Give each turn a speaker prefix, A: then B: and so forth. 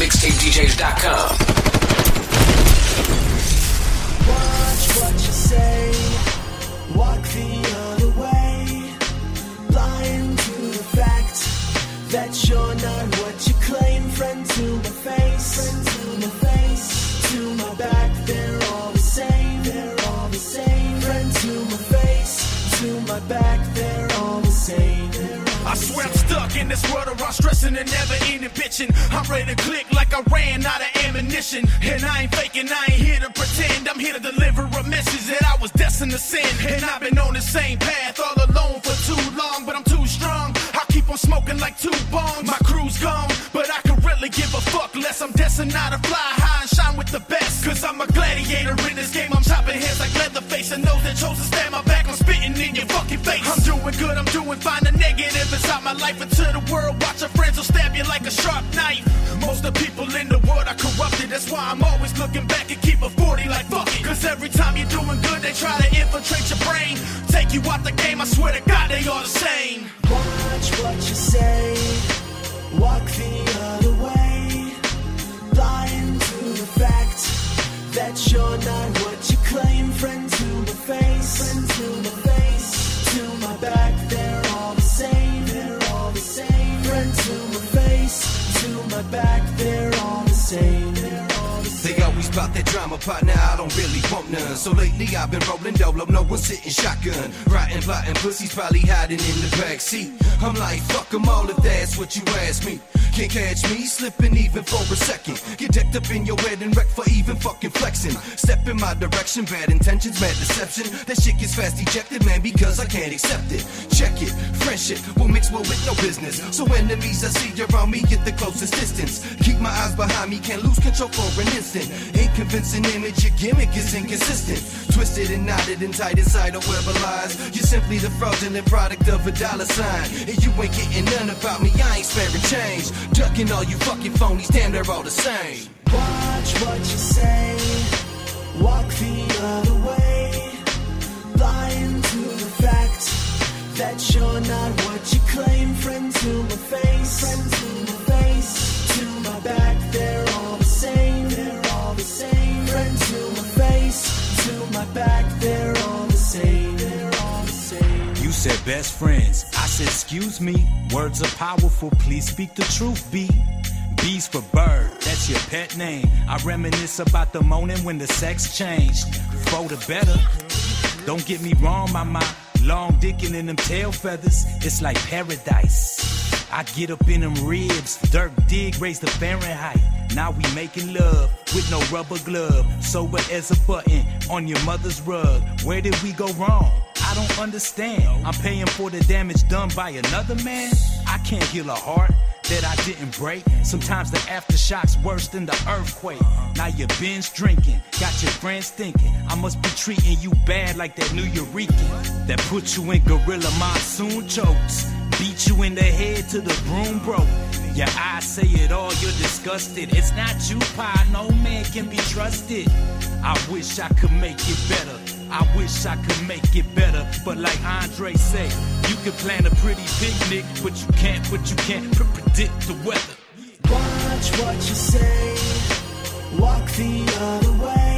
A: mixtapedjs.com.
B: Watch what you say, walk the other way, blind to the fact that you're not what you claim. Friend to my face, friend to my face, to my back, they're all the same, they're all the same. Friend to my face, to my back,
C: in this world around stressing and never ending bitching. I'm ready to click like I ran out of ammunition. And I ain't faking, I ain't here to pretend. I'm here to deliver a message that I was destined to send. And I've been on the same path all alone for too long, but I'm too strong. I keep on smoking like two bombs. My crew's gone, but I can really give a fuck less. I'm destined not to fly high and shine with the best. Cause I'm a gladiator in this game. I'm chopping heads like Leatherface. And those that chose to stand doing good, I'm doing fine. The negative inside my life into the world. Watch your friends will stab you like a sharp knife. Most of the people in the world are corrupted. That's why I'm always looking back and keep a 40 like fuck it. Cause every time you're doing good, they try to infiltrate your brain. Take you out the game, I swear to God, they all the same.
B: Watch what you say, walk the other way, blind to the fact that you're not what you claim. Friend to my face, friend to my face, to my back, they're all the same, they're all the same. Friend to my face, to my back, they're all the same.
D: They always bout that drama, partner. I don't really want none. So lately I've been rolling dolo, no one sitting shotgun. Riding, plotting, pussies probably hiding in the back seat. I'm like, fuck 'em all if that's what you ask me. Can't catch me slipping even for a second. Get decked up in your head and wrecked for even fucking flexing. Step in my direction, bad intentions, mad deception. That shit gets fast ejected, man, because I can't accept it. Check it, friendship will mix well with no business. So enemies I see around me get the closest distance. Keep my eyes behind me, can't lose control for an instant. Ain't convincing image, your gimmick is inconsistent. Twisted and knotted and tight inside a web of lies. You're simply the fraudulent product of a dollar sign. And you ain't getting none about me, I ain't sparing change. Ducking all you fucking phonies, damn, they're all the same.
B: Watch what you say, walk the other way, blind to the fact that you're not what you claim. Friend to my face, friend to my face,
E: You said best friends. I said, excuse me. Words are powerful. Please speak the truth, B. B's for bird. That's your pet name. I reminisce about the morning when the sex changed. For the better. Don't get me wrong, my mama. Long dickin' in them tail feathers. It's like paradise. I get up in them ribs. Dirk dig, raise the Fahrenheit. Now we making love with no rubber glove. Sober as a button on your mother's rug. Where did we go wrong? I don't understand. I'm paying for the damage done by another man. I can't heal a heart that I didn't break. Sometimes the aftershocks worse than the earthquake. Now you binge drinking, got your friends thinking I must be treating you bad like that New Eurekan that put you in gorilla monsoon chokes. Beat you in the head till the broom broke. Your eyes say it all, you're disgusted. It's not you, pie, no man can be trusted. I wish I could make it better. I wish I could make it better. But like Andre say, you can plan a pretty picnic, but you can't, but you can't pre- predict the weather.
B: Watch what you say, walk the other way,